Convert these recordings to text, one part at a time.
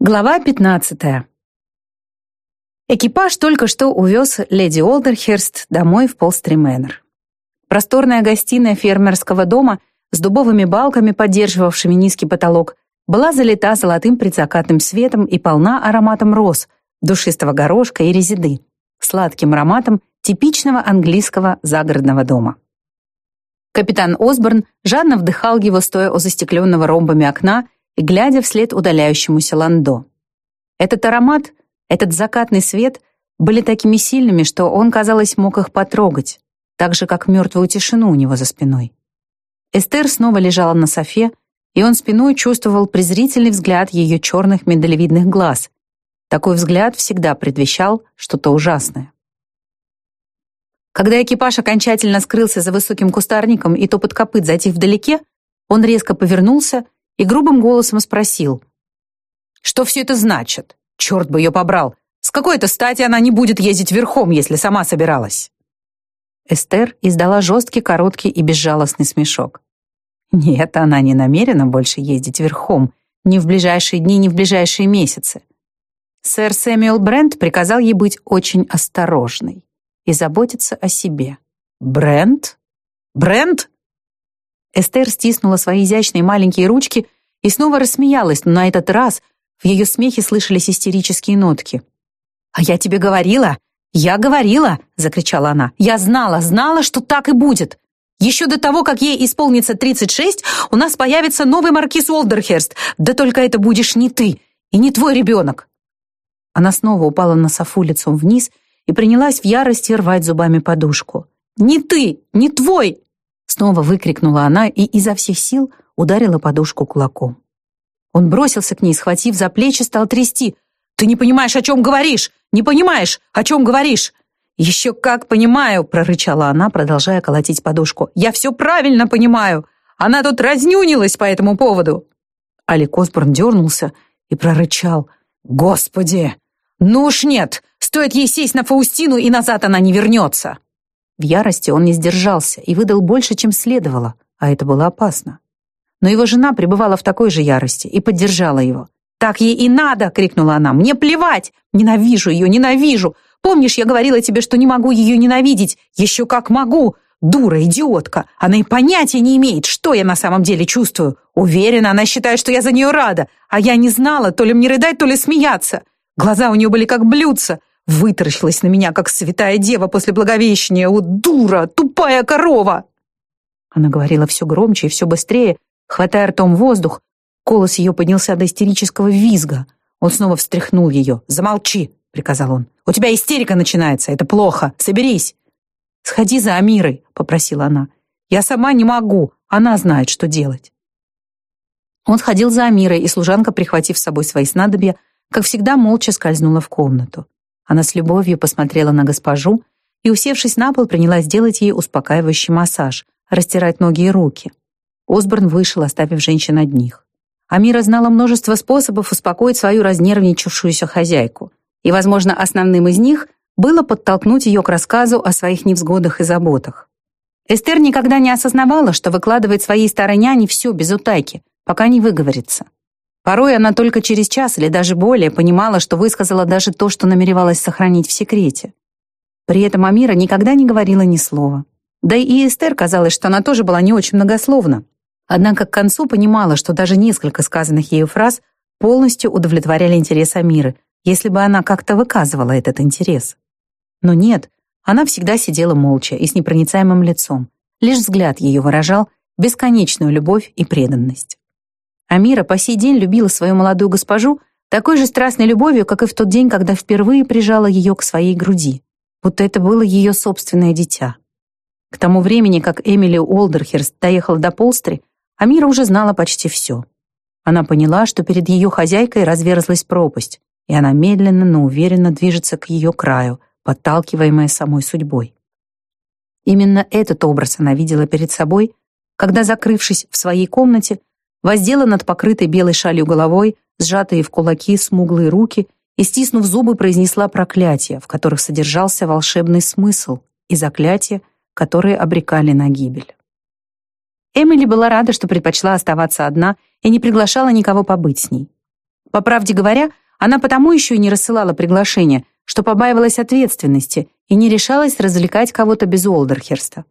Глава 15. Экипаж только что увез леди Олдерхерст домой в Полстримэннер. Просторная гостиная фермерского дома с дубовыми балками, поддерживавшими низкий потолок, была залита золотым предзакатным светом и полна ароматом роз, душистого горошка и резиды, сладким ароматом типичного английского загородного дома. Капитан Осборн жадно вдыхал его, стоя у застекленного ромбами окна глядя вслед удаляющемуся Ландо. Этот аромат, этот закатный свет были такими сильными, что он, казалось, мог их потрогать, так же, как мертвую тишину у него за спиной. Эстер снова лежала на софе, и он спиной чувствовал презрительный взгляд ее черных миндалевидных глаз. Такой взгляд всегда предвещал что-то ужасное. Когда экипаж окончательно скрылся за высоким кустарником и топот копыт затих вдалеке, он резко повернулся и грубым голосом спросил. «Что все это значит? Черт бы ее побрал! С какой-то стати она не будет ездить верхом, если сама собиралась?» Эстер издала жесткий, короткий и безжалостный смешок. Нет, она не намерена больше ездить верхом, ни в ближайшие дни, ни в ближайшие месяцы. Сэр Сэмюэл Брент приказал ей быть очень осторожной и заботиться о себе. Брент? Брент? Эстер стиснула свои изящные маленькие ручки и снова рассмеялась, но на этот раз в ее смехе слышались истерические нотки. «А я тебе говорила! Я говорила!» — закричала она. «Я знала, знала, что так и будет! Еще до того, как ей исполнится 36, у нас появится новый маркиз Уолдерхерст. Да только это будешь не ты и не твой ребенок!» Она снова упала на софу лицом вниз и принялась в ярости рвать зубами подушку. «Не ты! Не твой! Снова выкрикнула она и изо всех сил ударила подушку кулаком. Он бросился к ней, схватив за плечи, стал трясти. «Ты не понимаешь, о чем говоришь! Не понимаешь, о чем говоришь!» «Еще как понимаю!» — прорычала она, продолжая колотить подушку. «Я все правильно понимаю! Она тут разнюнилась по этому поводу!» Алик Осборн дернулся и прорычал. «Господи! Ну уж нет! Стоит ей сесть на Фаустину, и назад она не вернется!» В ярости он не сдержался и выдал больше, чем следовало, а это было опасно. Но его жена пребывала в такой же ярости и поддержала его. «Так ей и надо!» — крикнула она. «Мне плевать! Ненавижу ее, ненавижу! Помнишь, я говорила тебе, что не могу ее ненавидеть? Еще как могу! Дура, идиотка! Она и понятия не имеет, что я на самом деле чувствую. Уверена, она считает, что я за нее рада, а я не знала, то ли мне рыдать, то ли смеяться. Глаза у нее были как блюдца, Вытаращилась на меня, как святая дева после благовещения. «О, дура! Тупая корова!» Она говорила все громче и все быстрее, хватая ртом воздух. Голос ее поднялся до истерического визга. Он снова встряхнул ее. «Замолчи!» — приказал он. «У тебя истерика начинается. Это плохо. Соберись!» «Сходи за Амирой», — попросила она. «Я сама не могу. Она знает, что делать». Он сходил за Амирой, и служанка, прихватив с собой свои снадобья, как всегда, молча скользнула в комнату. Она с любовью посмотрела на госпожу и, усевшись на пол, принялась делать ей успокаивающий массаж, растирать ноги и руки. Осборн вышел, оставив женщин одних. Амира знала множество способов успокоить свою разнервничавшуюся хозяйку, и, возможно, основным из них было подтолкнуть ее к рассказу о своих невзгодах и заботах. Эстер никогда не осознавала, что выкладывает своей старой няне все без утайки, пока не выговорится. Порой она только через час или даже более понимала, что высказала даже то, что намеревалась сохранить в секрете. При этом Амира никогда не говорила ни слова. Да и Эстер казалось, что она тоже была не очень многословна. Однако к концу понимала, что даже несколько сказанных ею фраз полностью удовлетворяли интерес Амиры, если бы она как-то выказывала этот интерес. Но нет, она всегда сидела молча и с непроницаемым лицом. Лишь взгляд ее выражал бесконечную любовь и преданность. Амира по сей день любила свою молодую госпожу такой же страстной любовью, как и в тот день, когда впервые прижала ее к своей груди, будто это было ее собственное дитя. К тому времени, как Эмили Уолдерхерст доехала до Полстри, Амира уже знала почти все. Она поняла, что перед ее хозяйкой разверзлась пропасть, и она медленно, но уверенно движется к ее краю, подталкиваемая самой судьбой. Именно этот образ она видела перед собой, когда, закрывшись в своей комнате, воздела над покрытой белой шалью головой, сжатые в кулаки смуглые руки и, стиснув зубы, произнесла проклятия, в которых содержался волшебный смысл, и заклятия, которые обрекали на гибель. Эмили была рада, что предпочла оставаться одна и не приглашала никого побыть с ней. По правде говоря, она потому еще и не рассылала приглашения, что побаивалась ответственности и не решалась развлекать кого-то без Уолдерхерста.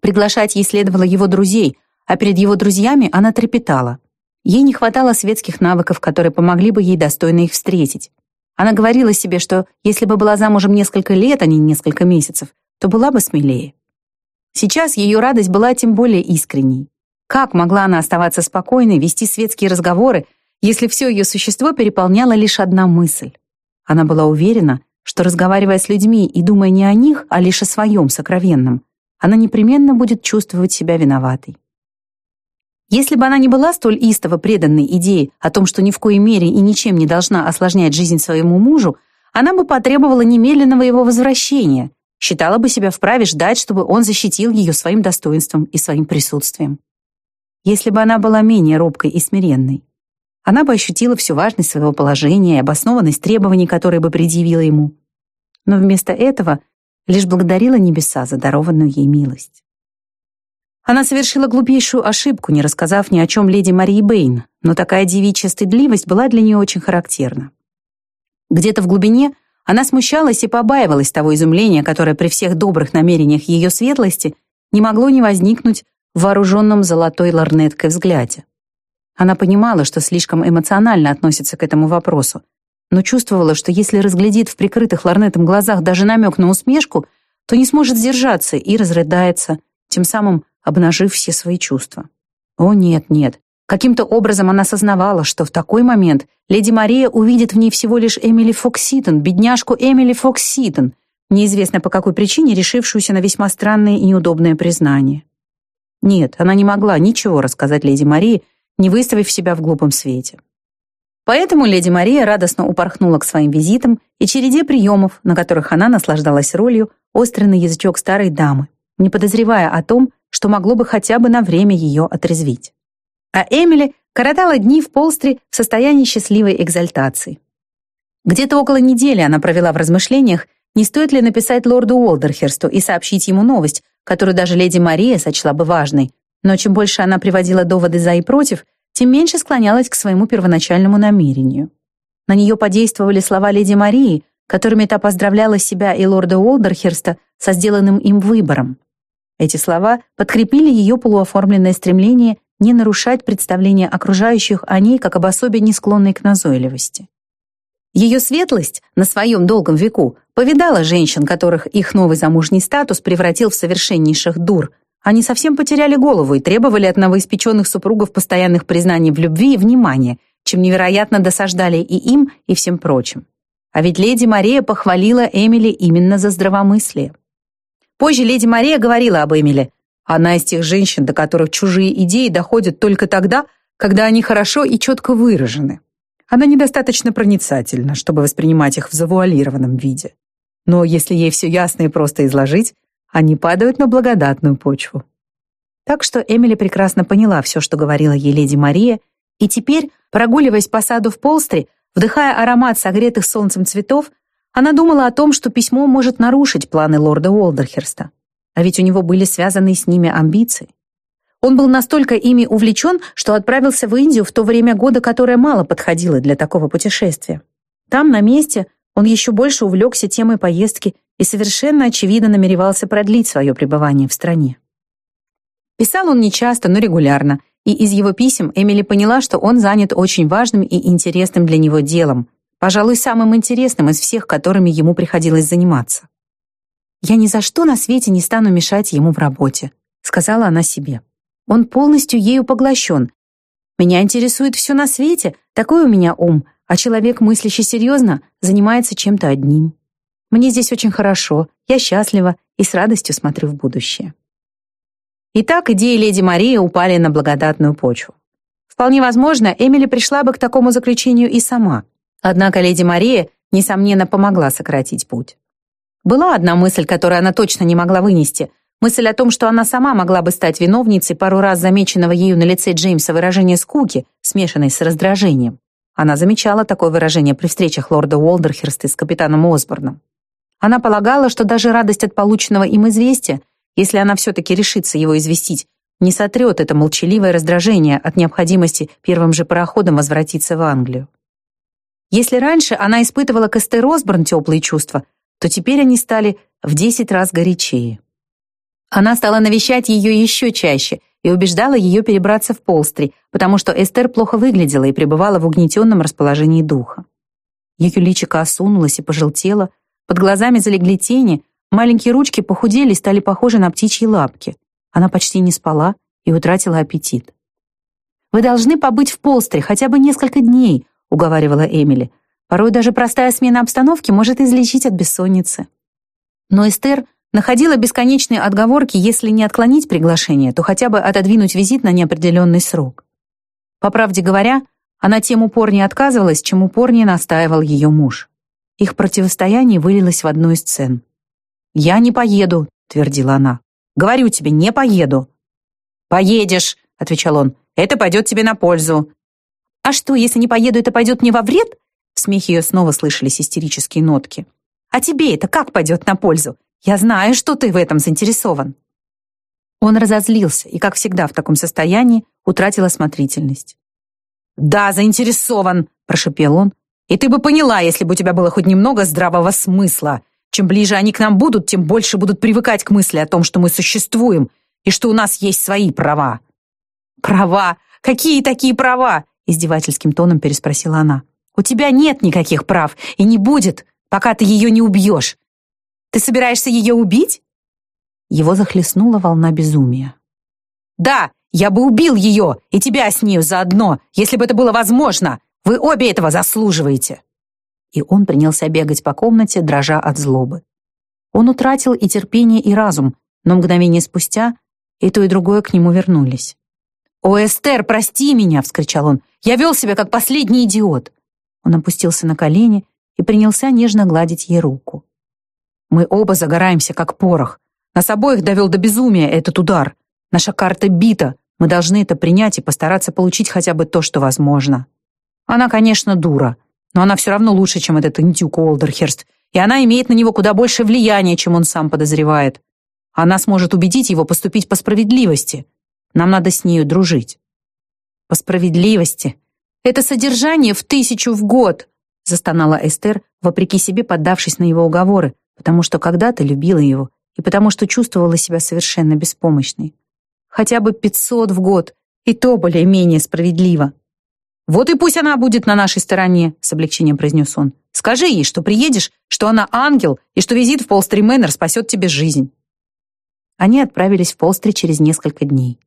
Приглашать ей следовало его друзей, а перед его друзьями она трепетала. Ей не хватало светских навыков, которые помогли бы ей достойно их встретить. Она говорила себе, что если бы была замужем несколько лет, а не несколько месяцев, то была бы смелее. Сейчас ее радость была тем более искренней. Как могла она оставаться спокойной, вести светские разговоры, если все ее существо переполняло лишь одна мысль? Она была уверена, что, разговаривая с людьми и думая не о них, а лишь о своем сокровенном, она непременно будет чувствовать себя виноватой. Если бы она не была столь истово преданной идее о том, что ни в коей мере и ничем не должна осложнять жизнь своему мужу, она бы потребовала немедленного его возвращения, считала бы себя вправе ждать, чтобы он защитил ее своим достоинством и своим присутствием. Если бы она была менее робкой и смиренной, она бы ощутила всю важность своего положения и обоснованность требований, которые бы предъявила ему. Но вместо этого лишь благодарила небеса за дарованную ей милость. Она совершила глупейшую ошибку, не рассказав ни о чем леди Марии Бэйн, но такая девичья стыдливость была для нее очень характерна. Где-то в глубине она смущалась и побаивалась того изумления, которое при всех добрых намерениях ее светлости не могло не возникнуть в вооруженном золотой лорнеткой взгляде. Она понимала, что слишком эмоционально относится к этому вопросу, но чувствовала, что если разглядит в прикрытых лорнетом глазах даже намек на усмешку, то не сможет сдержаться и разрыдается, тем самым обнажив все свои чувства. О, нет, нет. Каким-то образом она осознавала, что в такой момент леди Мария увидит в ней всего лишь Эмили Фокситон, бедняжку Эмили Фокситон, неизвестно по какой причине решившуюся на весьма странное и неудобное признание. Нет, она не могла ничего рассказать леди Марии, не выставив себя в глупом свете. Поэтому леди Мария радостно упорхнула к своим визитам и череде приемов, на которых она наслаждалась ролью острый язычок старой дамы, не подозревая о том, что могло бы хотя бы на время ее отрезвить. А Эмили коротала дни в Полстре в состоянии счастливой экзальтации. Где-то около недели она провела в размышлениях, не стоит ли написать лорду Уолдерхерсту и сообщить ему новость, которую даже леди Мария сочла бы важной, но чем больше она приводила доводы за и против, тем меньше склонялась к своему первоначальному намерению. На нее подействовали слова леди Марии, которыми та поздравляла себя и лорда Уолдерхерста со сделанным им выбором. Эти слова подкрепили ее полуоформленное стремление не нарушать представление окружающих о ней как об особе, не склонной к назойливости. Ее светлость на своем долгом веку повидала женщин, которых их новый замужний статус превратил в совершеннейших дур. Они совсем потеряли голову и требовали от новоиспеченных супругов постоянных признаний в любви и внимания, чем невероятно досаждали и им, и всем прочим. А ведь леди Мария похвалила Эмили именно за здравомыслие. Позже леди Мария говорила об Эмиле. Она из тех женщин, до которых чужие идеи доходят только тогда, когда они хорошо и четко выражены. Она недостаточно проницательна, чтобы воспринимать их в завуалированном виде. Но если ей все ясно и просто изложить, они падают на благодатную почву. Так что Эмили прекрасно поняла все, что говорила ей леди Мария, и теперь, прогуливаясь по саду в Полстре, вдыхая аромат согретых солнцем цветов, она думала о том, что письмо может нарушить планы лорда Уолдерхерста. А ведь у него были связаны с ними амбиции. Он был настолько ими увлечен, что отправился в Индию в то время года, которое мало подходило для такого путешествия. Там, на месте, он еще больше увлекся темой поездки и совершенно очевидно намеревался продлить свое пребывание в стране. Писал он нечасто, но регулярно, и из его писем Эмили поняла, что он занят очень важным и интересным для него делом, пожалуй, самым интересным из всех, которыми ему приходилось заниматься. «Я ни за что на свете не стану мешать ему в работе», — сказала она себе. «Он полностью ею поглощен. Меня интересует все на свете, такой у меня ум, а человек, мыслящий серьезно, занимается чем-то одним. Мне здесь очень хорошо, я счастлива и с радостью смотрю в будущее». Итак, идеи леди Марии упали на благодатную почву. Вполне возможно, Эмили пришла бы к такому заключению и сама, Однако леди Мария, несомненно, помогла сократить путь. Была одна мысль, которую она точно не могла вынести. Мысль о том, что она сама могла бы стать виновницей пару раз замеченного ею на лице Джеймса выражения скуки, смешанной с раздражением. Она замечала такое выражение при встречах лорда Уолдерхерста с капитаном Осборном. Она полагала, что даже радость от полученного им известия, если она все-таки решится его известить, не сотрет это молчаливое раздражение от необходимости первым же пароходом возвратиться в Англию. Если раньше она испытывала к Эстер Осборн теплые чувства, то теперь они стали в десять раз горячее. Она стала навещать ее еще чаще и убеждала ее перебраться в Полстри, потому что Эстер плохо выглядела и пребывала в угнетенном расположении духа. Ее личико осунулось и пожелтело, под глазами залегли тени, маленькие ручки похудели и стали похожи на птичьи лапки. Она почти не спала и утратила аппетит. «Вы должны побыть в Полстре хотя бы несколько дней», — уговаривала Эмили. «Порой даже простая смена обстановки может излечить от бессонницы». Но Эстер находила бесконечные отговорки, если не отклонить приглашение, то хотя бы отодвинуть визит на неопределенный срок. По правде говоря, она тем упорнее отказывалась, чем упорнее настаивал ее муж. Их противостояние вылилось в одну из сцен. «Я не поеду», — твердила она. «Говорю тебе, не поеду». «Поедешь», — отвечал он. «Это пойдет тебе на пользу». «А что, если не поеду, это пойдет мне во вред?» В смехе ее снова слышались истерические нотки. «А тебе это как пойдет на пользу? Я знаю, что ты в этом заинтересован». Он разозлился и, как всегда в таком состоянии, утратил осмотрительность. «Да, заинтересован», — прошепел он. «И ты бы поняла, если бы у тебя было хоть немного здравого смысла. Чем ближе они к нам будут, тем больше будут привыкать к мысли о том, что мы существуем и что у нас есть свои права». «Права? Какие такие права?» — издевательским тоном переспросила она. «У тебя нет никаких прав и не будет, пока ты ее не убьешь. Ты собираешься ее убить?» Его захлестнула волна безумия. «Да, я бы убил ее и тебя с нею заодно, если бы это было возможно. Вы обе этого заслуживаете!» И он принялся бегать по комнате, дрожа от злобы. Он утратил и терпение, и разум, но мгновение спустя и то, и другое к нему вернулись. «О, Эстер, прости меня!» — вскричал он. «Я вел себя, как последний идиот!» Он опустился на колени и принялся нежно гладить ей руку. Мы оба загораемся, как порох. Нас обоих довел до безумия этот удар. Наша карта бита. Мы должны это принять и постараться получить хотя бы то, что возможно. Она, конечно, дура, но она все равно лучше, чем этот индюк Уолдерхерст, и она имеет на него куда больше влияния, чем он сам подозревает. Она сможет убедить его поступить по справедливости. Нам надо с нею дружить. По справедливости. Это содержание в тысячу в год, застонала Эстер, вопреки себе поддавшись на его уговоры, потому что когда-то любила его и потому что чувствовала себя совершенно беспомощной. Хотя бы пятьсот в год, и то более-менее справедливо. «Вот и пусть она будет на нашей стороне», — с облегчением произнес он. «Скажи ей, что приедешь, что она ангел, и что визит в Полстри Мэннер спасет тебе жизнь». Они отправились в Полстри через несколько дней.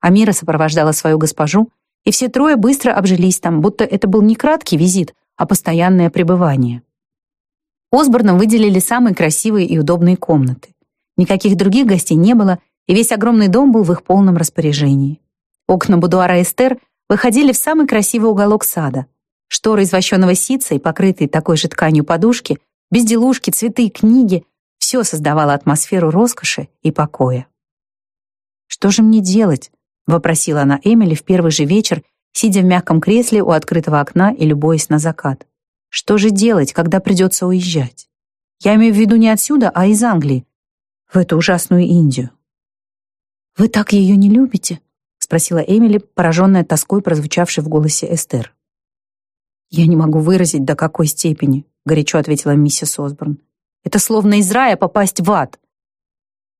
Амира сопровождала свою госпожу, и все трое быстро обжились там, будто это был не краткий визит, а постоянное пребывание. Осборном выделили самые красивые и удобные комнаты. Никаких других гостей не было, и весь огромный дом был в их полном распоряжении. Окна будуара Эстер выходили в самый красивый уголок сада. Шторы из вощеного ситца и покрытые такой же тканью подушки, безделушки, цветы, книги — все создавало атмосферу роскоши и покоя. «Что же мне делать?» — вопросила она Эмили в первый же вечер, сидя в мягком кресле у открытого окна и любуясь на закат. Что же делать, когда придется уезжать? Я имею в виду не отсюда, а из Англии, в эту ужасную Индию. «Вы так ее не любите?» — спросила Эмили, пораженная тоской, прозвучавшей в голосе Эстер. «Я не могу выразить, до какой степени», — горячо ответила миссис Осборн. «Это словно из рая попасть в ад».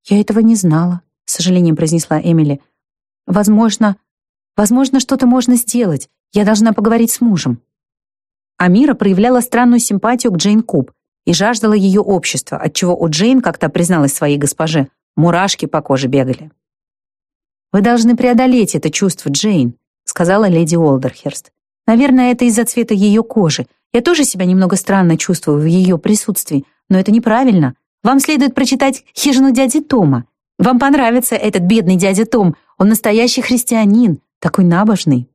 «Я этого не знала», — с сожалением произнесла Эмили. «Возможно, возможно, что-то можно сделать. Я должна поговорить с мужем». Амира проявляла странную симпатию к Джейн Куб и жаждала ее общества, отчего у Джейн, как-то призналась своей госпоже, мурашки по коже бегали. «Вы должны преодолеть это чувство, Джейн», сказала леди Уолдерхерст. «Наверное, это из-за цвета ее кожи. Я тоже себя немного странно чувствую в ее присутствии, но это неправильно. Вам следует прочитать «Хижину дяди Тома». Вам понравится этот бедный дядя Том. Он настоящий христианин, такой набожный.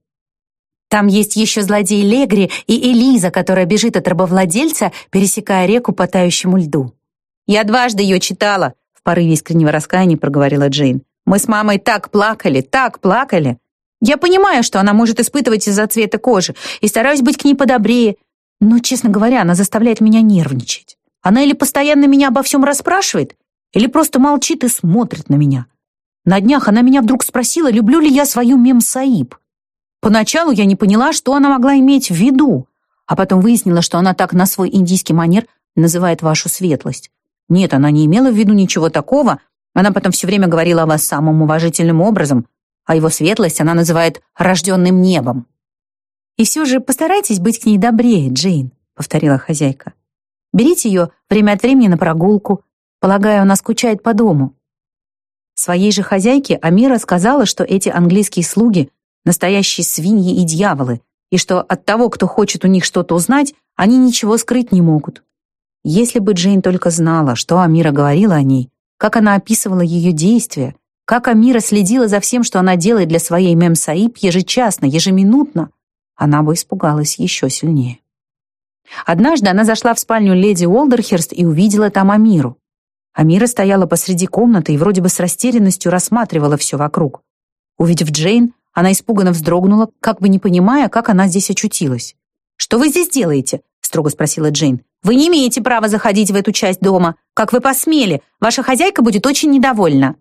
Там есть еще злодей Легри и Элиза, которая бежит от рабовладельца, пересекая реку по тающему льду. «Я дважды ее читала», — в порыве искреннего раскаяния проговорила Джейн. «Мы с мамой так плакали, так плакали. Я понимаю, что она может испытывать из-за цвета кожи, и стараюсь быть к ней подобрее, но, честно говоря, она заставляет меня нервничать. Она или постоянно меня обо всем расспрашивает, или просто молчит и смотрит на меня. На днях она меня вдруг спросила, люблю ли я свою мем Саиб. Поначалу я не поняла, что она могла иметь в виду, а потом выяснила, что она так на свой индийский манер называет вашу светлость. Нет, она не имела в виду ничего такого, она потом все время говорила о вас самым уважительным образом, а его светлость она называет рожденным небом. «И все же постарайтесь быть к ней добрее, Джейн», — повторила хозяйка. «Берите ее время от времени на прогулку. Полагаю, она скучает по дому». Своей же хозяйке Амира сказала, что эти английские слуги — настоящие свиньи и дьяволы, и что от того, кто хочет у них что-то узнать, они ничего скрыть не могут. Если бы Джейн только знала, что Амира говорила о ней, как она описывала ее действия, как Амира следила за всем, что она делает для своей Мем Саиб ежечасно, ежеминутно, она бы испугалась еще сильнее. Однажды она зашла в спальню леди Уолдерхерст и увидела там Амиру. Амира стояла посреди комнаты и вроде бы с растерянностью рассматривала все вокруг. Увидев Джейн, она испуганно вздрогнула, как бы не понимая, как она здесь очутилась. «Что вы здесь делаете?» — строго спросила Джейн. «Вы не имеете права заходить в эту часть дома. Как вы посмели? Ваша хозяйка будет очень недовольна».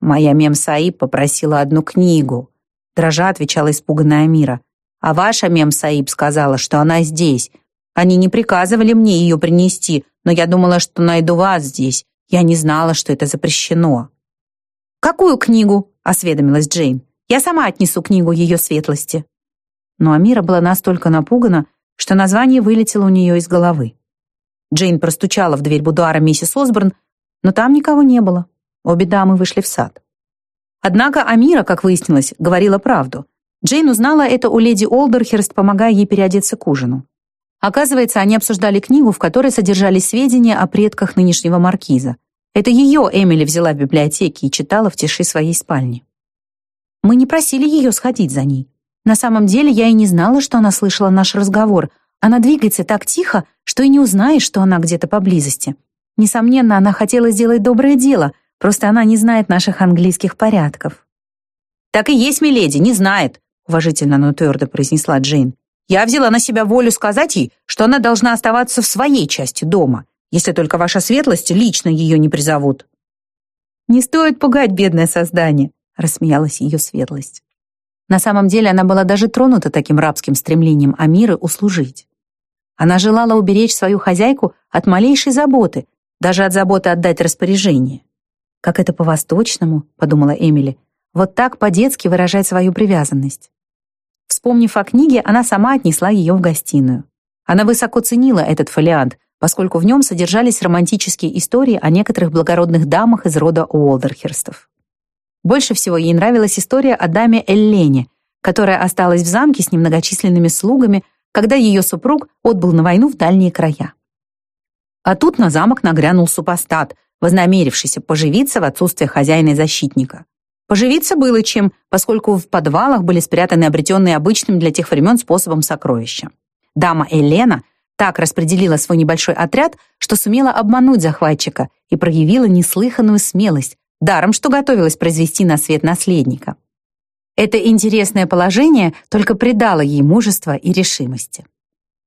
«Моя мем-саиб попросила одну книгу», — дрожа отвечала испуганная Амира. «А ваша мем-саиб сказала, что она здесь. Они не приказывали мне ее принести, но я думала, что найду вас здесь. Я не знала, что это запрещено». «Какую книгу?» — осведомилась Джейн. «Я сама отнесу книгу ее светлости». Но Амира была настолько напугана, что название вылетело у нее из головы. Джейн простучала в дверь будуара миссис Осборн, но там никого не было. Обе дамы вышли в сад. Однако Амира, как выяснилось, говорила правду. Джейн узнала это у леди Олдерхерст, помогая ей переодеться к ужину. Оказывается, они обсуждали книгу, в которой содержались сведения о предках нынешнего маркиза. Это ее Эмили взяла в библиотеке и читала в тиши своей спальни. Мы не просили ее сходить за ней. На самом деле я и не знала, что она слышала наш разговор. Она двигается так тихо, что и не узнаешь, что она где-то поблизости. Несомненно, она хотела сделать доброе дело, просто она не знает наших английских порядков. «Так и есть, миледи, не знает», — уважительно, но твердо произнесла Джейн. Я взяла на себя волю сказать ей, что она должна оставаться в своей части дома, если только ваша светлость лично ее не призовут». «Не стоит пугать бедное создание», — рассмеялась ее светлость. На самом деле она была даже тронута таким рабским стремлением Амиры услужить. Она желала уберечь свою хозяйку от малейшей заботы, даже от заботы отдать распоряжение. «Как это по-восточному», — подумала Эмили, «вот так по-детски выражать свою привязанность». Вспомнив о книге, она сама отнесла ее в гостиную. Она высоко ценила этот фолиант, поскольку в нем содержались романтические истории о некоторых благородных дамах из рода Уолдерхерстов. Больше всего ей нравилась история о даме Эллене, которая осталась в замке с немногочисленными слугами, когда ее супруг отбыл на войну в дальние края. А тут на замок нагрянул супостат, вознамерившийся поживиться в отсутствие хозяина и защитника. Поживиться было чем, поскольку в подвалах были спрятаны обретенные обычным для тех времен способом сокровища. Дама Елена так распределила свой небольшой отряд, что сумела обмануть захватчика и проявила неслыханную смелость, даром что готовилась произвести на свет наследника. Это интересное положение только придало ей мужества и решимости.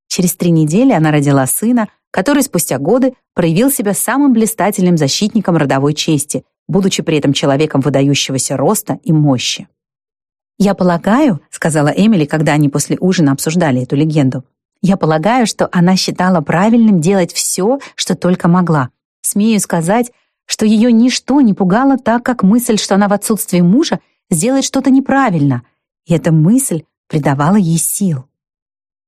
Через три недели она родила сына, который спустя годы проявил себя самым блистательным защитником родовой чести, будучи при этом человеком выдающегося роста и мощи. «Я полагаю», — сказала Эмили, когда они после ужина обсуждали эту легенду, «я полагаю, что она считала правильным делать все, что только могла. Смею сказать, что ее ничто не пугало так, как мысль, что она в отсутствии мужа сделает что-то неправильно, и эта мысль придавала ей сил.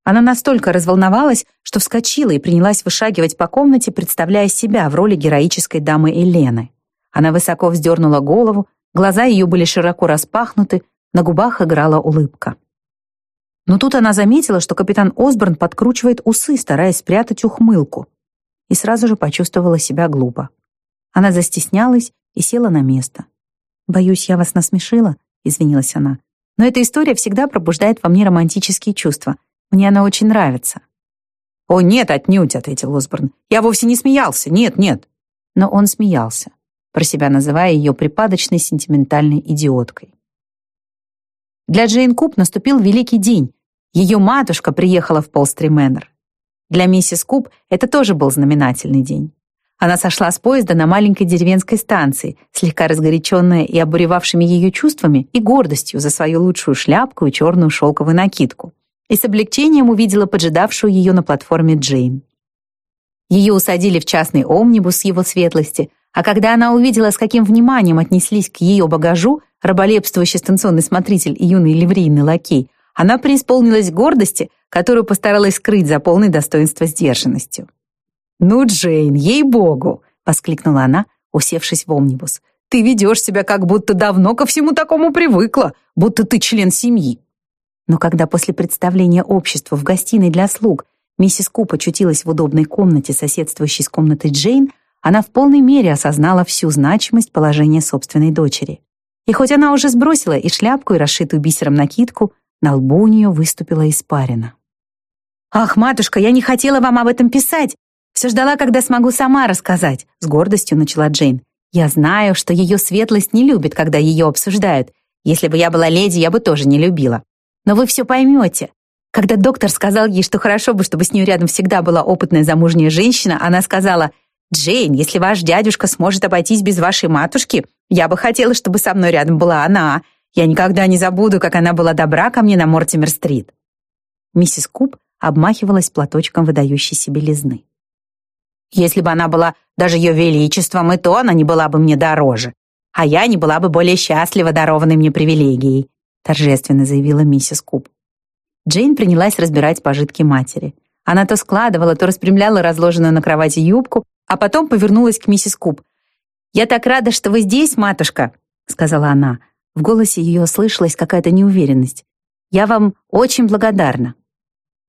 Она настолько разволновалась, что вскочила и принялась вышагивать по комнате, представляя себя в роли героической дамы Елены. Она высоко вздернула голову, глаза ее были широко распахнуты, на губах играла улыбка. Но тут она заметила, что капитан Осборн подкручивает усы, стараясь спрятать ухмылку, и сразу же почувствовала себя глупо. Она застеснялась и села на место. «Боюсь, я вас насмешила», — извинилась она. «Но эта история всегда пробуждает во мне романтические чувства. Мне она очень нравится». «О, нет, отнюдь», — ответил Осборн. «Я вовсе не смеялся, нет, нет». Но он смеялся про себя называя ее припадочной сентиментальной идиоткой. Для Джейн Куб наступил великий день. Ее матушка приехала в Полстри Мэннер. Для миссис Куб это тоже был знаменательный день. Она сошла с поезда на маленькой деревенской станции, слегка разгоряченная и обуревавшими ее чувствами и гордостью за свою лучшую шляпку и черную шелковую накидку. и с облегчением увидела поджидавшую ее на платформе Джейн. Ее усадили в частный омнибус его светлости, а когда она увидела, с каким вниманием отнеслись к ее багажу, раболепствующий станционный смотритель и юный ливрейный лакей, она преисполнилась гордости, которую постаралась скрыть за полной достоинства сдержанностью. «Ну, Джейн, ей-богу!» — воскликнула она, усевшись в омнибус. «Ты ведешь себя, как будто давно ко всему такому привыкла, будто ты член семьи». Но когда после представления обществу в гостиной для слуг миссис Куп очутилась в удобной комнате, соседствующей с комнатой Джейн, она в полной мере осознала всю значимость положения собственной дочери. И хоть она уже сбросила и шляпку, и расшитую бисером накидку, на лбу у нее выступила испарина. «Ах, матушка, я не хотела вам об этом писать. Все ждала, когда смогу сама рассказать», — с гордостью начала Джейн. «Я знаю, что ее светлость не любит, когда ее обсуждают. Если бы я была леди, я бы тоже не любила. Но вы все поймете. Когда доктор сказал ей, что хорошо бы, чтобы с ней рядом всегда была опытная замужняя женщина, она сказала, «Джейн, если ваш дядюшка сможет обойтись без вашей матушки, я бы хотела, чтобы со мной рядом была она. Я никогда не забуду, как она была добра ко мне на Мортимер-стрит». Миссис Куб обмахивалась платочком выдающейся белизны. «Если бы она была даже ее величеством, и то она не была бы мне дороже, а я не была бы более счастлива дарованной мне привилегией», торжественно заявила миссис Куб. Джейн принялась разбирать пожитки матери. Она то складывала, то распрямляла разложенную на кровати юбку, а потом повернулась к миссис Куб. «Я так рада, что вы здесь, матушка», — сказала она. В голосе ее слышалась какая-то неуверенность. «Я вам очень благодарна».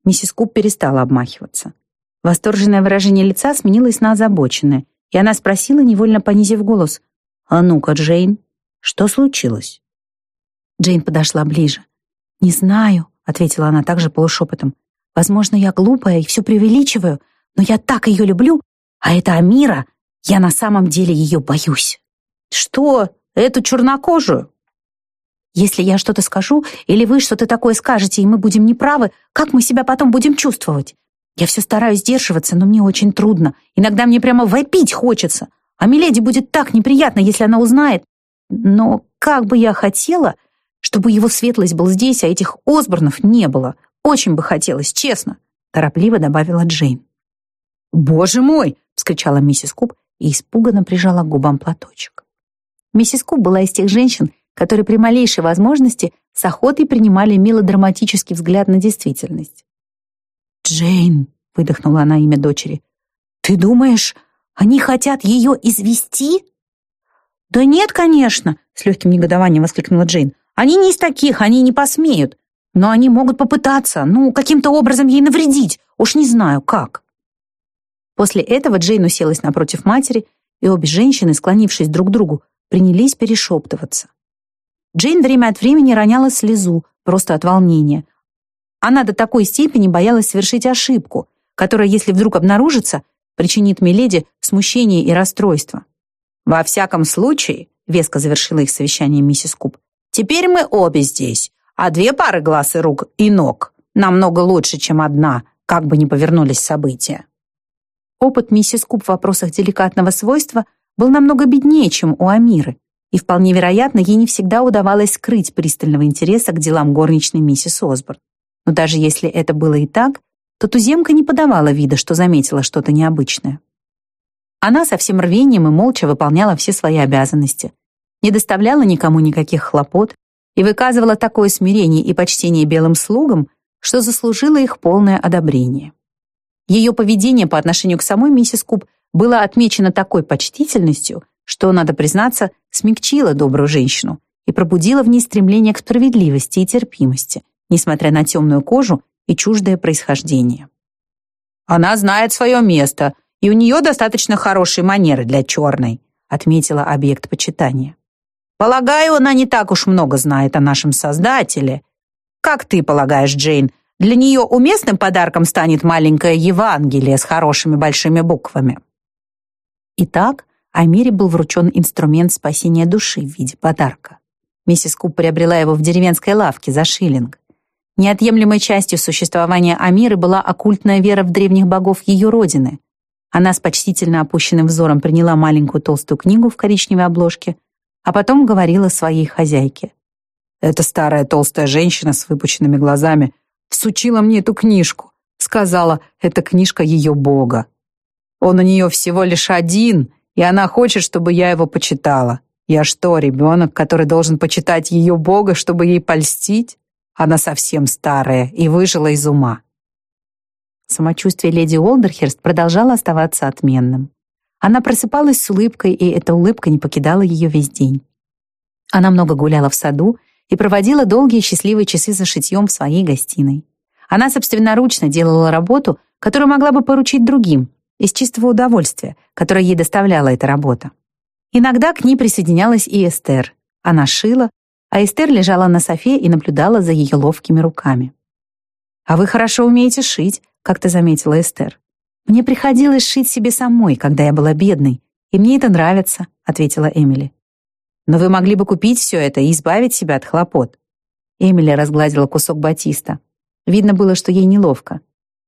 Миссис Куб перестала обмахиваться. Восторженное выражение лица сменилось на озабоченное, и она спросила, невольно понизив голос, «А ну-ка, Джейн, что случилось?» Джейн подошла ближе. «Не знаю», — ответила она также полушепотом. «Возможно, я глупая и все преувеличиваю, но я так ее люблю, а это Амира, я на самом деле ее боюсь». «Что? Эту чернокожую?» «Если я что-то скажу, или вы что-то такое скажете, и мы будем неправы, как мы себя потом будем чувствовать? Я все стараюсь сдерживаться, но мне очень трудно. Иногда мне прямо вопить хочется. А Миледи будет так неприятно, если она узнает. Но как бы я хотела, чтобы его светлость был здесь, а этих Осборнов не было. Очень бы хотелось, честно», — торопливо добавила Джейн. «Боже мой!» — вскричала миссис Куб и испуганно прижала к губам платочек. Миссис Куб была из тех женщин, которые при малейшей возможности с охотой принимали мелодраматический взгляд на действительность. «Джейн», — выдохнула она имя дочери, — «ты думаешь, они хотят ее извести?» «Да нет, конечно», — с легким негодованием воскликнула Джейн. Они не из таких, они не посмеют. Но они могут попытаться, ну, каким-то образом ей навредить. Уж не знаю, как. После этого Джейн уселась напротив матери, и обе женщины, склонившись друг к другу, принялись перешептываться. Джейн время от времени роняла слезу, просто от волнения. Она до такой степени боялась совершить ошибку, которая, если вдруг обнаружится, причинит Миледи смущение и расстройство. «Во всяком случае», — веско завершила их совещание миссис Куб, Теперь мы обе здесь, а две пары глаз и рук и ног намного лучше, чем одна, как бы ни повернулись события. Опыт миссис Куб в вопросах деликатного свойства был намного беднее, чем у Амиры, и вполне вероятно, ей не всегда удавалось скрыть пристального интереса к делам горничной миссис Осборн. Но даже если это было и так, то туземка не подавала вида, что заметила что-то необычное. Она со всем рвением и молча выполняла все свои обязанности — не доставляла никому никаких хлопот и выказывала такое смирение и почтение белым слугам, что заслужила их полное одобрение. Ее поведение по отношению к самой миссис Куб было отмечено такой почтительностью, что, надо признаться, смягчило добрую женщину и пробудило в ней стремление к справедливости и терпимости, несмотря на темную кожу и чуждое происхождение. «Она знает свое место, и у нее достаточно хорошие манеры для черной», отметила объект почитания. Полагаю, она не так уж много знает о нашем Создателе. Как ты полагаешь, Джейн, для нее уместным подарком станет маленькое Евангелие с хорошими большими буквами?» Итак, Амире был вручен инструмент спасения души в виде подарка. Миссис Куб приобрела его в деревенской лавке за шиллинг. Неотъемлемой частью существования Амиры была оккультная вера в древних богов ее родины. Она с почтительно опущенным взором приняла маленькую толстую книгу в коричневой обложке, а потом говорила своей хозяйке. «Эта старая толстая женщина с выпученными глазами всучила мне эту книжку. Сказала, это книжка ее бога. Он у нее всего лишь один, и она хочет, чтобы я его почитала. Я что, ребенок, который должен почитать ее бога, чтобы ей польстить? Она совсем старая и выжила из ума. Самочувствие леди Олдерхерст продолжало оставаться отменным. Она просыпалась с улыбкой, и эта улыбка не покидала ее весь день. Она много гуляла в саду и проводила долгие счастливые часы за шитьем в своей гостиной. Она собственноручно делала работу, которую могла бы поручить другим, из чистого удовольствия, которое ей доставляла эта работа. Иногда к ней присоединялась и Эстер. Она шила, а Эстер лежала на софе и наблюдала за ее ловкими руками. «А вы хорошо умеете шить», — как-то заметила Эстер. «Мне приходилось шить себе самой, когда я была бедной, и мне это нравится», — ответила Эмили. «Но вы могли бы купить все это и избавить себя от хлопот». Эмили разгладила кусок батиста. Видно было, что ей неловко.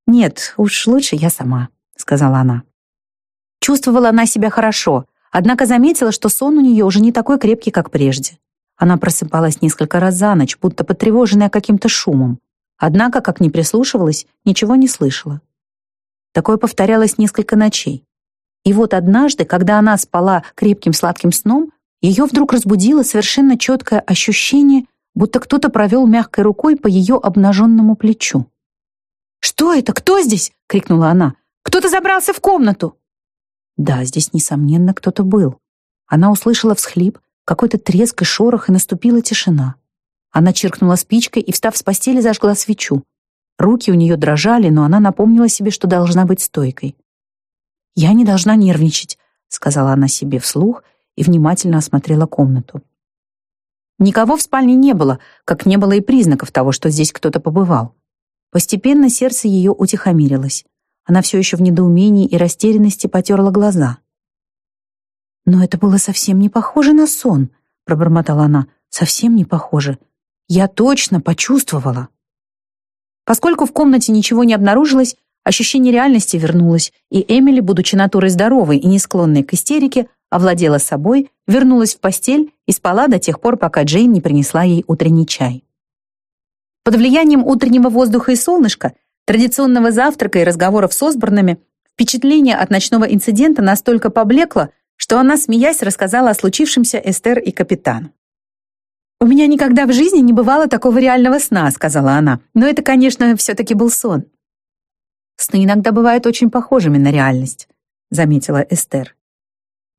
«Нет, уж лучше я сама», — сказала она. Чувствовала она себя хорошо, однако заметила, что сон у нее уже не такой крепкий, как прежде. Она просыпалась несколько раз за ночь, будто потревоженная каким-то шумом. Однако, как ни прислушивалась, ничего не слышала. Такое повторялось несколько ночей. И вот однажды, когда она спала крепким сладким сном, ее вдруг разбудило совершенно четкое ощущение, будто кто-то провел мягкой рукой по ее обнаженному плечу. «Что это? Кто здесь?» — крикнула она. «Кто-то забрался в комнату!» Да, здесь, несомненно, кто-то был. Она услышала всхлип, какой-то треск и шорох, и наступила тишина. Она чиркнула спичкой и, встав с постели, зажгла свечу. Руки у нее дрожали, но она напомнила себе, что должна быть стойкой. «Я не должна нервничать», — сказала она себе вслух и внимательно осмотрела комнату. Никого в спальне не было, как не было и признаков того, что здесь кто-то побывал. Постепенно сердце ее утихомирилось. Она все еще в недоумении и растерянности потерла глаза. «Но это было совсем не похоже на сон», — пробормотала она. «Совсем не похоже. Я точно почувствовала». Поскольку в комнате ничего не обнаружилось, ощущение реальности вернулось, и Эмили, будучи натурой здоровой и не склонной к истерике, овладела собой, вернулась в постель и спала до тех пор, пока Джейн не принесла ей утренний чай. Под влиянием утреннего воздуха и солнышка, традиционного завтрака и разговоров с Осборнами, впечатление от ночного инцидента настолько поблекло, что она, смеясь, рассказала о случившемся Эстер и капитану. «У меня никогда в жизни не бывало такого реального сна», — сказала она. «Но это, конечно, все-таки был сон». «Сны иногда бывают очень похожими на реальность», — заметила Эстер.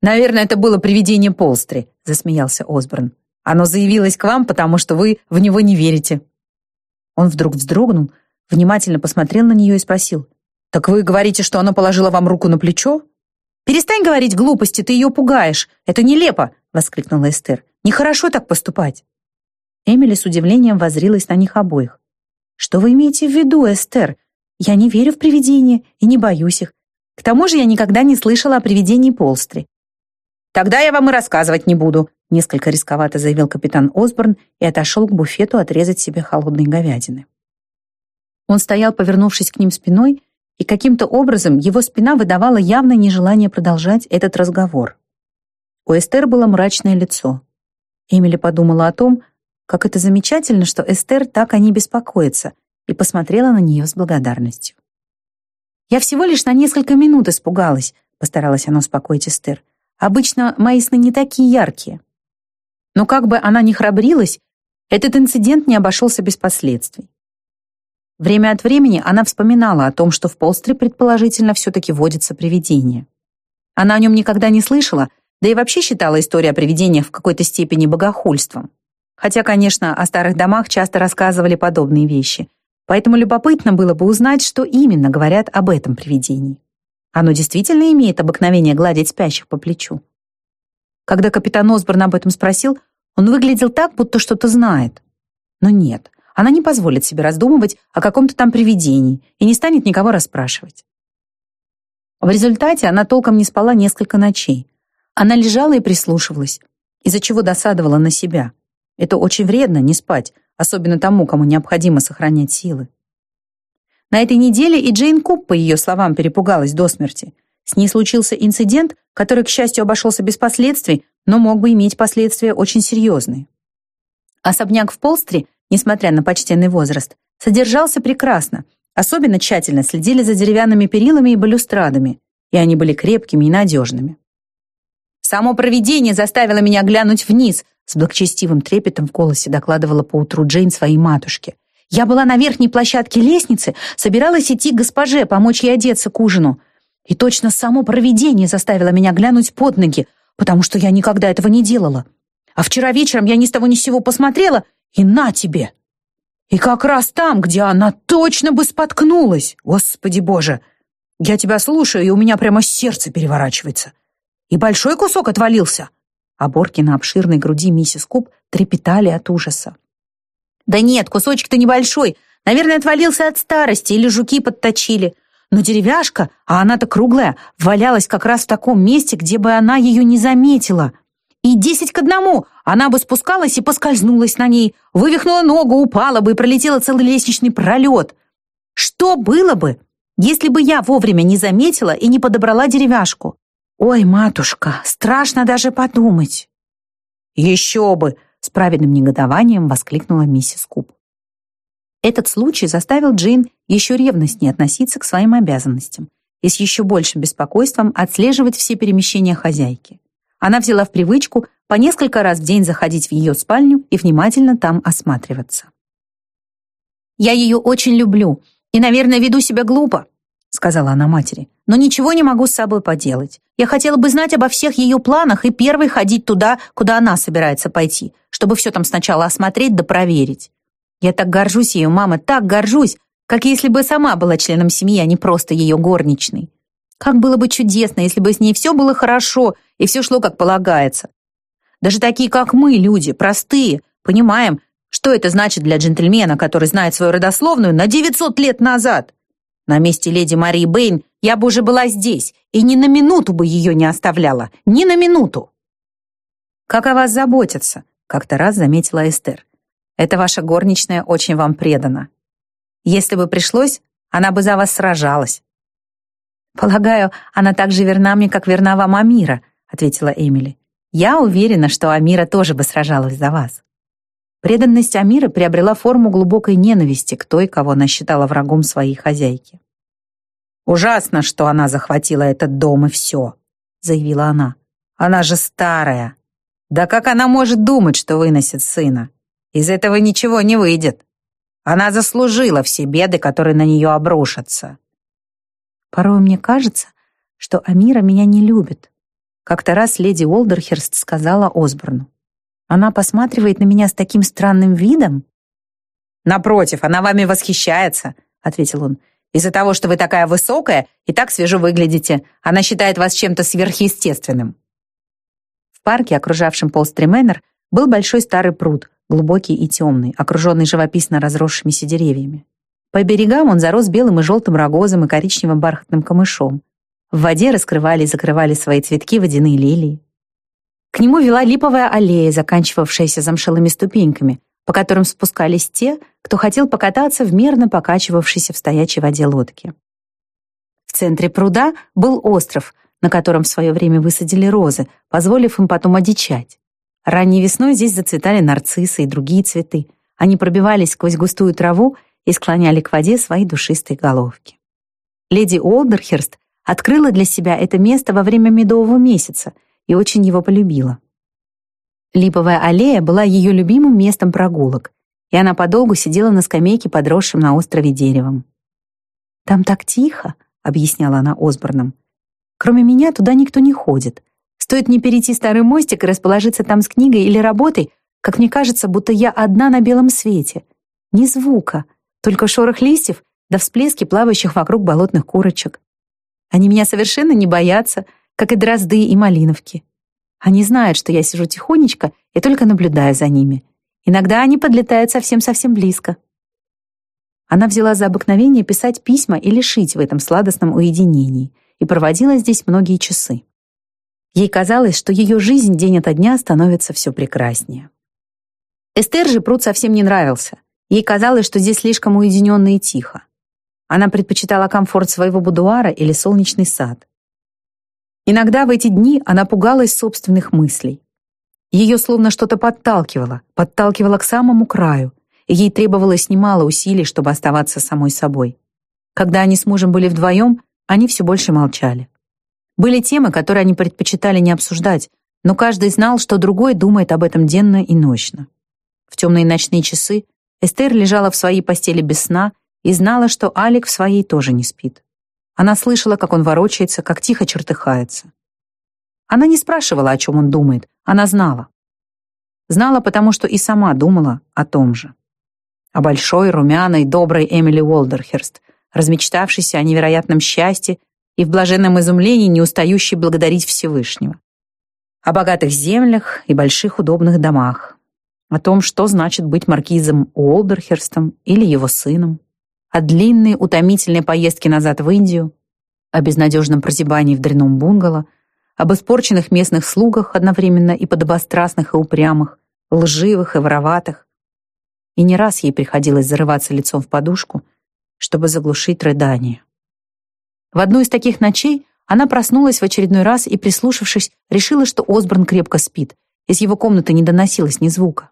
«Наверное, это было привидение Полстри», — засмеялся Осборн. «Оно заявилось к вам, потому что вы в него не верите». Он вдруг вздрогнул, внимательно посмотрел на нее и спросил. «Так вы говорите, что оно положило вам руку на плечо?» «Перестань говорить глупости, ты ее пугаешь. Это нелепо!» — воскликнула Эстер. «Нехорошо так поступать». Эмили с удивлением воззрилась на них обоих. «Что вы имеете в виду, Эстер? Я не верю в привидения и не боюсь их. К тому же я никогда не слышала о привидении Полстри. «Тогда я вам и рассказывать не буду», несколько рисковато заявил капитан Осборн и отошел к буфету отрезать себе холодной говядины. Он стоял, повернувшись к ним спиной, и каким-то образом его спина выдавала явное нежелание продолжать этот разговор. У Эстер было мрачное лицо. Эмили подумала о том, как это замечательно, что Эстер так о ней беспокоится, и посмотрела на нее с благодарностью. «Я всего лишь на несколько минут испугалась», — постаралась она успокоить Эстер. Обычно мои сны не такие яркие. Но как бы она ни храбрилась, этот инцидент не обошелся без последствий. Время от времени она вспоминала о том, что в Полстре предположительно все-таки водится привидение. Она о нем никогда не слышала, да и вообще считала историю о привидениях в какой-то степени богохульством. Хотя, конечно, о старых домах часто рассказывали подобные вещи, поэтому любопытно было бы узнать, что именно говорят об этом привидении. Оно действительно имеет обыкновение гладить спящих по плечу. Когда капитан Осборн об этом спросил, он выглядел так, будто что-то знает. Но нет, она не позволит себе раздумывать о каком-то там привидении и не станет никого расспрашивать. В результате она толком не спала несколько ночей. Она лежала и прислушивалась, из-за чего досадовала на себя. Это очень вредно не спать, особенно тому, кому необходимо сохранять силы. На этой неделе и Джейн Куб, по ее словам, перепугалась до смерти. С ней случился инцидент, который, к счастью, обошелся без последствий, но мог бы иметь последствия очень серьезные. Особняк в Полстре, несмотря на почтенный возраст, содержался прекрасно. Особенно тщательно следили за деревянными перилами и балюстрадами, и они были крепкими и надежными. «Само провидение заставило меня глянуть вниз», с благочестивым трепетом в голосе докладывала поутру Джейн своей матушке. «Я была на верхней площадке лестницы, собиралась идти к госпоже, помочь ей одеться к ужину. И точно само провидение заставило меня глянуть под ноги, потому что я никогда этого не делала. А вчера вечером я ни с того ни с сего посмотрела, и на тебе!» И как раз там, где она точно бы споткнулась. Господи боже! Я тебя слушаю, и у меня прямо сердце переворачивается. И большой кусок отвалился. Оборки на обширной груди миссис Куб трепетали от ужаса. «Да нет, кусочек-то небольшой. Наверное, отвалился от старости или жуки подточили. Но деревяшка, а она-то круглая, валялась как раз в таком месте, где бы она ее не заметила. И десять к одному. Она бы спускалась и поскользнулась на ней, вывихнула ногу, упала бы и пролетела целый лестничный пролет. Что было бы, если бы я вовремя не заметила и не подобрала деревяшку? «Ой, матушка, страшно даже подумать!» «Еще бы!» — с праведным негодованием воскликнула миссис Куб. Этот случай заставил Джейн еще ревностнее относиться к своим обязанностям и с еще большим беспокойством отслеживать все перемещения хозяйки. Она взяла в привычку по несколько раз в день заходить в ее спальню и внимательно там осматриваться. «Я ее очень люблю и, наверное, веду себя глупо», — сказала она матери. «Но ничего не могу с собой поделать. Я хотела бы знать обо всех ее планах и первой ходить туда, куда она собирается пойти, чтобы все там сначала осмотреть да проверить. Я так горжусь ею, мама, так горжусь, как если бы сама была членом семьи, а не просто ее горничной. Как было бы чудесно, если бы с ней все было хорошо и все шло как полагается. Даже такие, как мы, люди, простые, понимаем, что это значит для джентльмена, который знает свою родословную на 900 лет назад. На месте леди Марии Бэйн я бы уже была здесь и ни на минуту бы ее не оставляла, ни на минуту. «Как о вас заботятся», — как-то раз заметила Эстер. «Это ваша горничная очень вам предана. Если бы пришлось, она бы за вас сражалась». «Полагаю, она так же верна мне, как верна вам Амира», — ответила Эмили. «Я уверена, что Амира тоже бы сражалась за вас». Преданность Амира приобрела форму глубокой ненависти к той, кого она считала врагом своей хозяйки. «Ужасно, что она захватила этот дом и все», — заявила она. «Она же старая. Да как она может думать, что выносит сына? Из этого ничего не выйдет. Она заслужила все беды, которые на нее обрушатся». «Порой мне кажется, что Амира меня не любит», — как-то раз леди Олдерхерст сказала Осборну. Она посматривает на меня с таким странным видом. «Напротив, она вами восхищается», — ответил он. «Из-за того, что вы такая высокая и так свежо выглядите, она считает вас чем-то сверхъестественным». В парке, окружавшем Полстримэннер, был большой старый пруд, глубокий и темный, окруженный живописно разросшимися деревьями. По берегам он зарос белым и желтым рогозом и коричневым бархатным камышом. В воде раскрывали и закрывали свои цветки водяные лилии. К нему вела липовая аллея, заканчивавшаяся замшелыми ступеньками, по которым спускались те, кто хотел покататься в мерно покачивавшейся в стоячей воде лодке. В центре пруда был остров, на котором в свое время высадили розы, позволив им потом одичать. Ранней весной здесь зацветали нарциссы и другие цветы. Они пробивались сквозь густую траву и склоняли к воде свои душистые головки. Леди Олдерхерст открыла для себя это место во время медового месяца — и очень его полюбила. Липовая аллея была ее любимым местом прогулок, и она подолгу сидела на скамейке, подросшем на острове деревом. «Там так тихо», — объясняла она Осборном. «Кроме меня туда никто не ходит. Стоит мне перейти старый мостик и расположиться там с книгой или работой, как мне кажется, будто я одна на белом свете. Ни звука, только шорох листьев да всплески плавающих вокруг болотных курочек. Они меня совершенно не боятся, как и дрозды и малиновки. Они знают, что я сижу тихонечко и только наблюдаю за ними. Иногда они подлетают совсем-совсем близко. Она взяла за обыкновение писать письма или шить в этом сладостном уединении и проводила здесь многие часы. Ей казалось, что ее жизнь день ото дня становится все прекраснее. Эстер же пруд совсем не нравился. Ей казалось, что здесь слишком уединенно и тихо. Она предпочитала комфорт своего будуара или солнечный сад. Иногда в эти дни она пугалась собственных мыслей. Ее словно что-то подталкивало, подталкивало к самому краю, и ей требовалось немало усилий, чтобы оставаться самой собой. Когда они с мужем были вдвоем, они все больше молчали. Были темы, которые они предпочитали не обсуждать, но каждый знал, что другой думает об этом денно и ночно. В темные ночные часы Эстер лежала в своей постели без сна и знала, что Алик в своей тоже не спит. Она слышала, как он ворочается, как тихо чертыхается. Она не спрашивала, о чем он думает, она знала. Знала, потому что и сама думала о том же. О большой, румяной, доброй Эмили Уолдерхерст, размечтавшейся о невероятном счастье и в блаженном изумлении не устающей благодарить Всевышнего. О богатых землях и больших удобных домах, о том, что значит быть маркизом Уолдерхерстом или его сыном, о длинной, утомительной поездке назад в Индию, о безнадежном прозябании в дряном бунгало, об испорченных местных слугах одновременно и подобострастных и упрямых, лживых и вороватых. И не раз ей приходилось зарываться лицом в подушку, чтобы заглушить рыдание. В одну из таких ночей она проснулась в очередной раз и, прислушавшись, решила, что Осборн крепко спит. Из его комнаты не доносилось ни звука.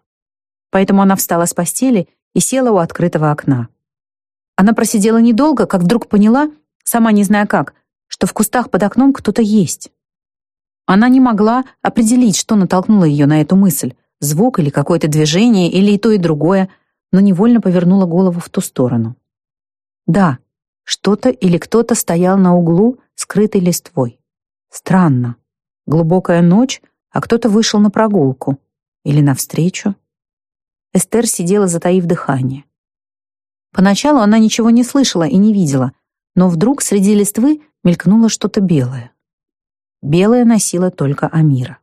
Поэтому она встала с постели и села у открытого окна. Она просидела недолго, как вдруг поняла, сама не зная как, что в кустах под окном кто-то есть. Она не могла определить, что натолкнуло ее на эту мысль, звук или какое-то движение, или и то, и другое, но невольно повернула голову в ту сторону. Да, что-то или кто-то стоял на углу, скрытый листвой. Странно. Глубокая ночь, а кто-то вышел на прогулку. Или навстречу. Эстер сидела, затаив дыхание. Поначалу она ничего не слышала и не видела, но вдруг среди листвы мелькнуло что-то белое. Белое носила только Амира.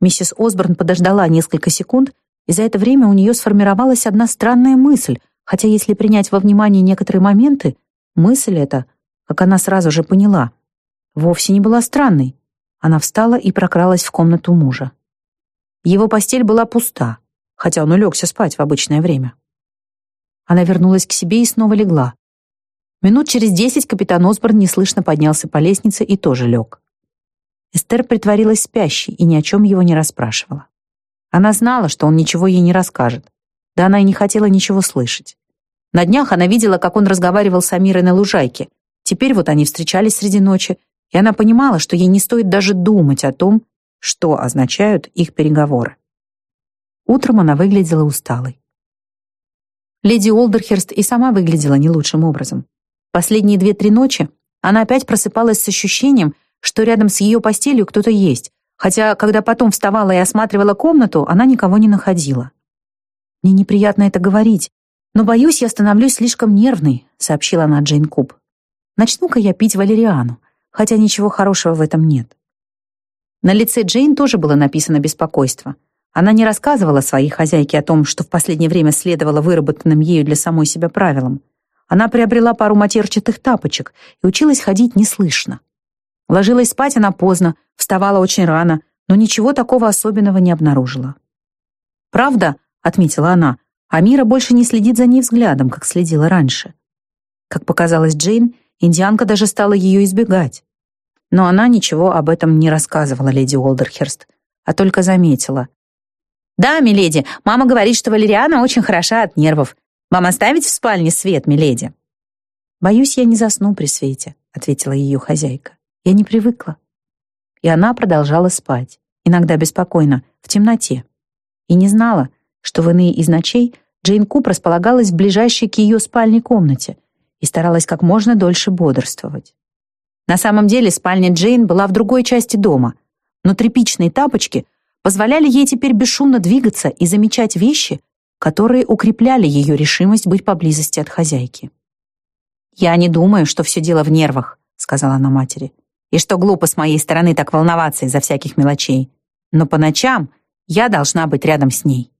Миссис Осборн подождала несколько секунд, и за это время у нее сформировалась одна странная мысль, хотя если принять во внимание некоторые моменты, мысль эта, как она сразу же поняла, вовсе не была странной. Она встала и прокралась в комнату мужа. Его постель была пуста хотя он улегся спать в обычное время. Она вернулась к себе и снова легла. Минут через десять капитан Осборн неслышно поднялся по лестнице и тоже лег. Эстер притворилась спящей и ни о чем его не расспрашивала. Она знала, что он ничего ей не расскажет. Да она и не хотела ничего слышать. На днях она видела, как он разговаривал с Амирой на лужайке. Теперь вот они встречались среди ночи, и она понимала, что ей не стоит даже думать о том, что означают их переговоры. Утром она выглядела усталой. Леди Олдерхерст и сама выглядела не лучшим образом. Последние две-три ночи она опять просыпалась с ощущением, что рядом с ее постелью кто-то есть, хотя, когда потом вставала и осматривала комнату, она никого не находила. «Мне неприятно это говорить, но, боюсь, я становлюсь слишком нервной», сообщила она Джейн Куб. «Начну-ка я пить валериану, хотя ничего хорошего в этом нет». На лице Джейн тоже было написано беспокойство. Она не рассказывала своей хозяйке о том, что в последнее время следовало выработанным ею для самой себя правилам. Она приобрела пару матерчатых тапочек и училась ходить неслышно. Ложилась спать она поздно, вставала очень рано, но ничего такого особенного не обнаружила. «Правда», — отметила она, — «Амира больше не следит за ней взглядом, как следила раньше». Как показалось Джейн, индианка даже стала ее избегать. Но она ничего об этом не рассказывала леди Уолдерхерст, а только заметила. «Да, миледи, мама говорит, что валериана очень хороша от нервов. Вам оставить в спальне свет, миледи?» «Боюсь, я не засну при свете», — ответила ее хозяйка. «Я не привыкла». И она продолжала спать, иногда беспокойно, в темноте. И не знала, что в иные из ночей Джейн Куп располагалась в ближайшей к ее спальне комнате и старалась как можно дольше бодрствовать. На самом деле спальня Джейн была в другой части дома, но тряпичные тапочки позволяли ей теперь бесшумно двигаться и замечать вещи, которые укрепляли ее решимость быть поблизости от хозяйки. «Я не думаю, что все дело в нервах», — сказала она матери, «и что глупо с моей стороны так волноваться из-за всяких мелочей. Но по ночам я должна быть рядом с ней».